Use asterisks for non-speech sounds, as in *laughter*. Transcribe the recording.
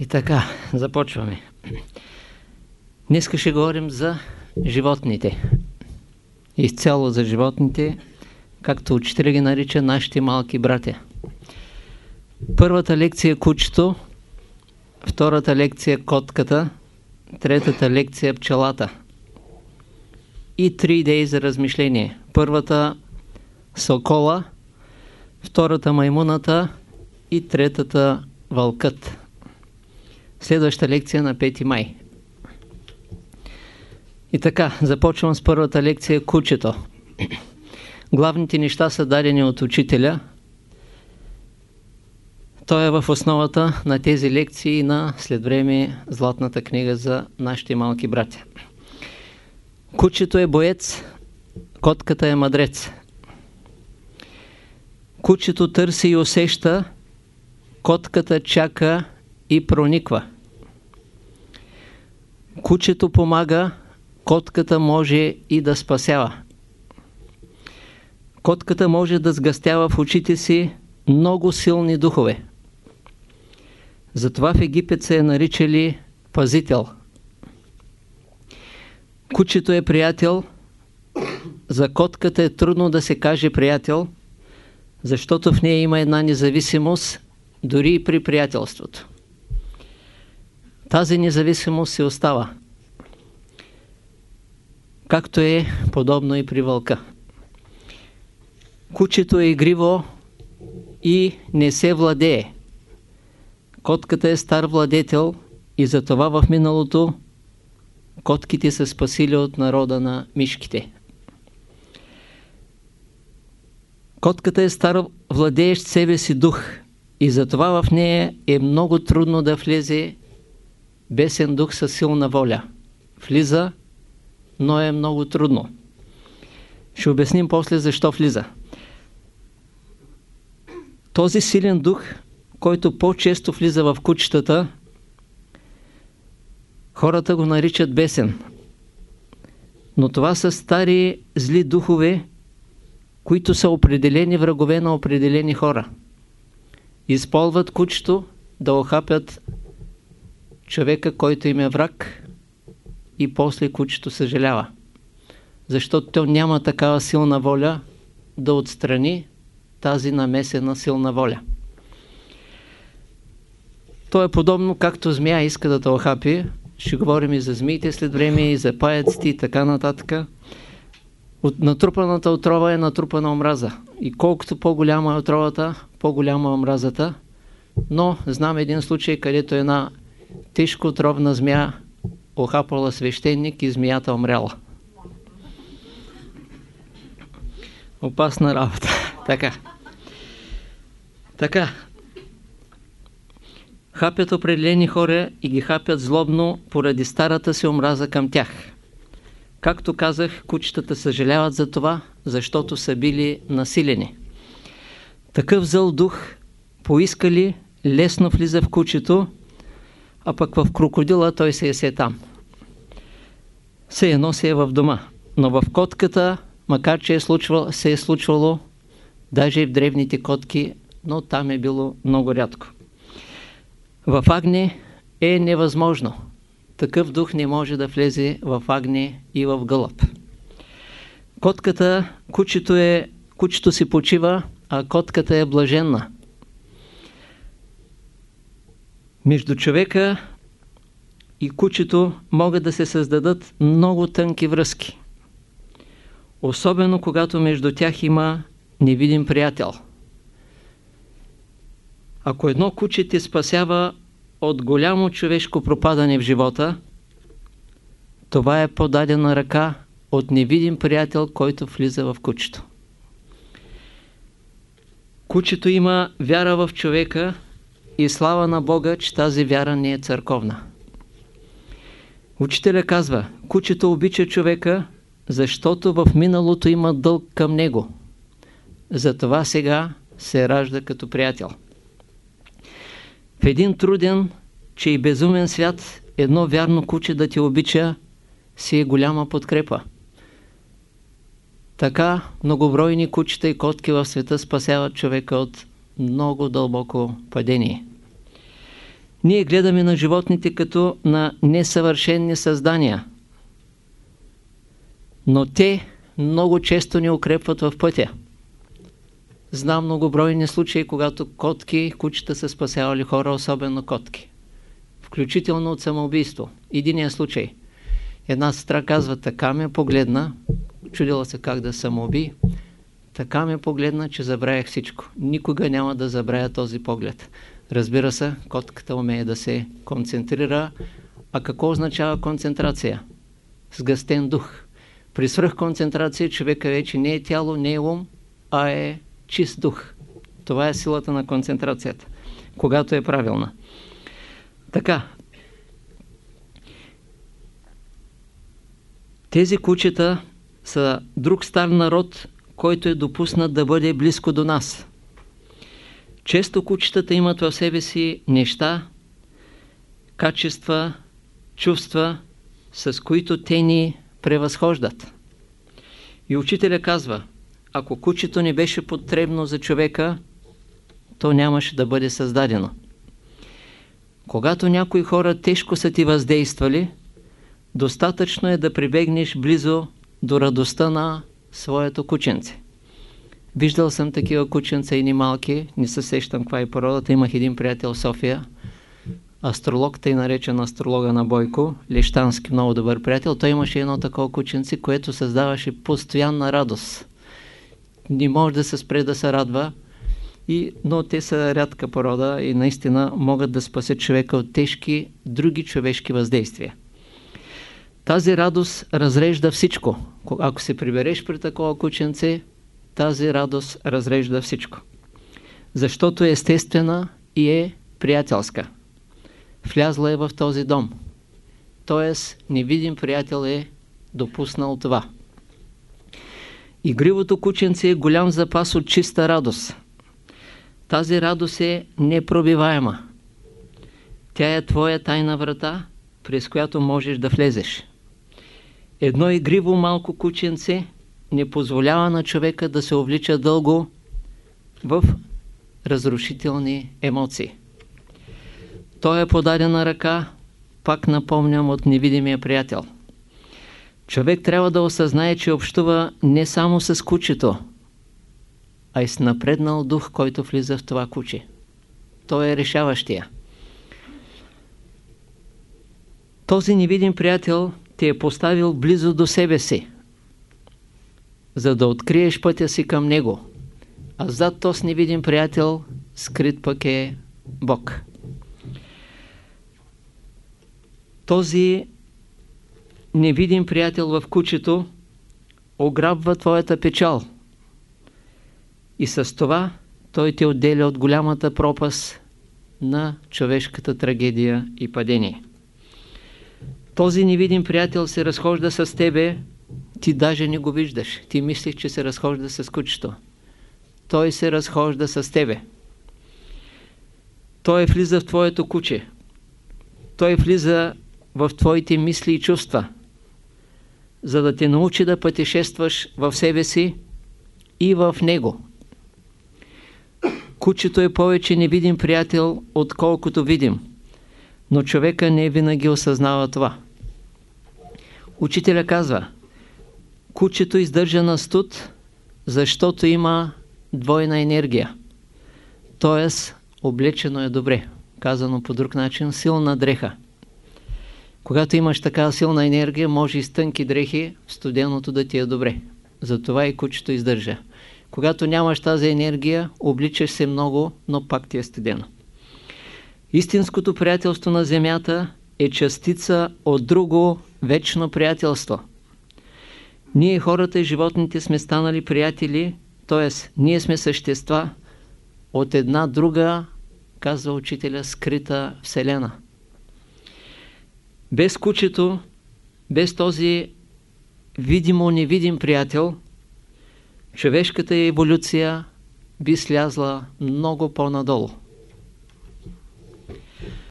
И така, започваме. Днес ще говорим за животните. Изцяло за животните, както учителя ги нарича нашите малки братя. Първата лекция е кучето, втората лекция е котката, третата лекция е пчелата. И три идеи за размишление. Първата сокола, втората маймуната и третата вълкът. Следваща лекция на 5 май. И така, започвам с първата лекция Кучето. Главните неща са дадени от учителя. Той е в основата на тези лекции на след време Златната книга за нашите малки братя. Кучето е боец, котката е мадрец. Кучето търси и усеща, котката чака и прониква. Кучето помага, котката може и да спасява. Котката може да сгъстява в очите си много силни духове. Затова в Египет се е наричали пазител. Кучето е приятел, за котката е трудно да се каже приятел, защото в нея има една независимост, дори и при приятелството. Тази независимост се остава. Както е подобно и при вълка. Кучето е игриво и не се владее. Котката е стар владетел и затова в миналото котките са спасили от народа на мишките. Котката е стар владеещ себе си дух и затова в нея е много трудно да влезе бесен дух със силна воля. Влиза, но е много трудно. Ще обясним после защо влиза. Този силен дух, който по-често влиза в кучетата, хората го наричат бесен. Но това са стари зли духове, които са определени врагове на определени хора. Използват кучето да охапят човека, който им е враг и после кучето съжалява. Защото то няма такава силна воля да отстрани тази намесена силна воля. То е подобно както змия иска да те охапи. Ще говорим и за змиите след време, и за паяците и така нататък. От натрупаната отрова е натрупана омраза. И колкото по-голяма е отровата, по-голяма е омразата. Но знам един случай, където една тежко отровна змия охапала свещеник и змията умряла. Опасна работа. *laughs* така. Така. Хапят определени хора и ги хапят злобно поради старата си омраза към тях. Както казах, кучетата съжаляват за това, защото са били насилени. Такъв зъл дух поискали лесно влиза в кучето, а пък в крокодила той се есе там. Се е в дома. Но в котката, макар че е случвало, се е случвало, даже и в древните котки, но там е било много рядко. В Агни е невъзможно. Такъв дух не може да влезе в Агни и в гълъб. Котката, кучето, е, кучето си почива, а котката е блаженна. Между човека и кучето могат да се създадат много тънки връзки. Особено когато между тях има невидим приятел. Ако едно куче те спасява от голямо човешко пропадане в живота, това е подадена ръка от невидим приятел, който влиза в кучето. Кучето има вяра в човека и слава на Бога, че тази вяра не е църковна. Учителя казва, кучето обича човека, защото в миналото има дълг към него. Затова сега се ражда като приятел. В един труден, че и безумен свят, едно вярно куче да те обича, си е голяма подкрепа. Така многобройни кучета и котки в света спасяват човека от много дълбоко падение. Ние гледаме на животните като на несъвършенни създания. Но те много често ни укрепват в пътя. Знам многобройни случаи, когато котки, кучета са спасявали хора, особено котки. Включително от самоубийство. Единия случай. Една сестра казва, така ме погледна, чудила се как да самоуби, така ме погледна, че забравях всичко. Никога няма да забравя този поглед. Разбира се, котката умее да се концентрира. А какво означава концентрация? Сгъстен дух. При свръхконцентрация човека вече не е тяло, не е ум, а е чист дух. Това е силата на концентрацията, когато е правилна. Така. Тези кучета са друг стар народ, който е допуснат да бъде близко до нас. Често кучетата имат в себе си неща, качества, чувства, с които те ни превъзхождат. И учителя казва, ако кучето не беше потребно за човека, то нямаше да бъде създадено. Когато някои хора тежко са ти въздействали, достатъчно е да прибегнеш близо до радостта на своето кученце. Виждал съм такива кученца и ни малки, не се сещам каква е породата. Имах един приятел София, астролог, тъй наречен астролога на Бойко, Лещански, много добър приятел. Той имаше едно такова кученце, което създаваше постоянна радост. Не може да се спре да се радва, и, но те са рядка порода и наистина могат да спасят човека от тежки други човешки въздействия. Тази радост разрежда всичко. Ако се прибереш при такова кученце, тази радост разрежда всичко. Защото е естествена и е приятелска. Влязла е в този дом. Тоест, невидим приятел е допуснал това. Игривото кученце е голям запас от чиста радост. Тази радост е непробиваема. Тя е твоя тайна врата, през която можеш да влезеш. Едно игриво малко кученце не позволява на човека да се увлича дълго в разрушителни емоции. Той е подадена ръка, пак напомням от невидимия приятел. Човек трябва да осъзнае, че общува не само с кучето, а и с напреднал дух, който влиза в това куче. Той е решаващия. Този невидим приятел ти е поставил близо до себе си, за да откриеш пътя си към него. А зад този невидим приятел, скрит пък е Бог. Този невидим приятел в кучето ограбва твоята печал. И с това той те отделя от голямата пропаст на човешката трагедия и падение. Този невидим приятел се разхожда с тебе, ти даже не го виждаш. Ти мислиш, че се разхожда с кучето. Той се разхожда с тебе. Той влиза в твоето куче. Той влиза в твоите мисли и чувства, за да те научи да пътешестваш в себе си и в него. Кучето е повече невидим приятел, отколкото видим, но човека не винаги осъзнава това. Учителя казва, кучето издържа на студ, защото има двойна енергия. Тоест, облечено е добре. Казано по друг начин, силна дреха. Когато имаш такава силна енергия, може и с тънки дрехи студеното да ти е добре. Затова и кучето издържа. Когато нямаш тази енергия, обличаш се много, но пак ти е студено. Истинското приятелство на Земята е частица от друго вечно приятелство. Ние хората и животните сме станали приятели, т.е. ние сме същества от една друга, казва учителя, скрита Вселена. Без кучето, без този видимо-невидим приятел, човешката еволюция би слязла много по-надолу.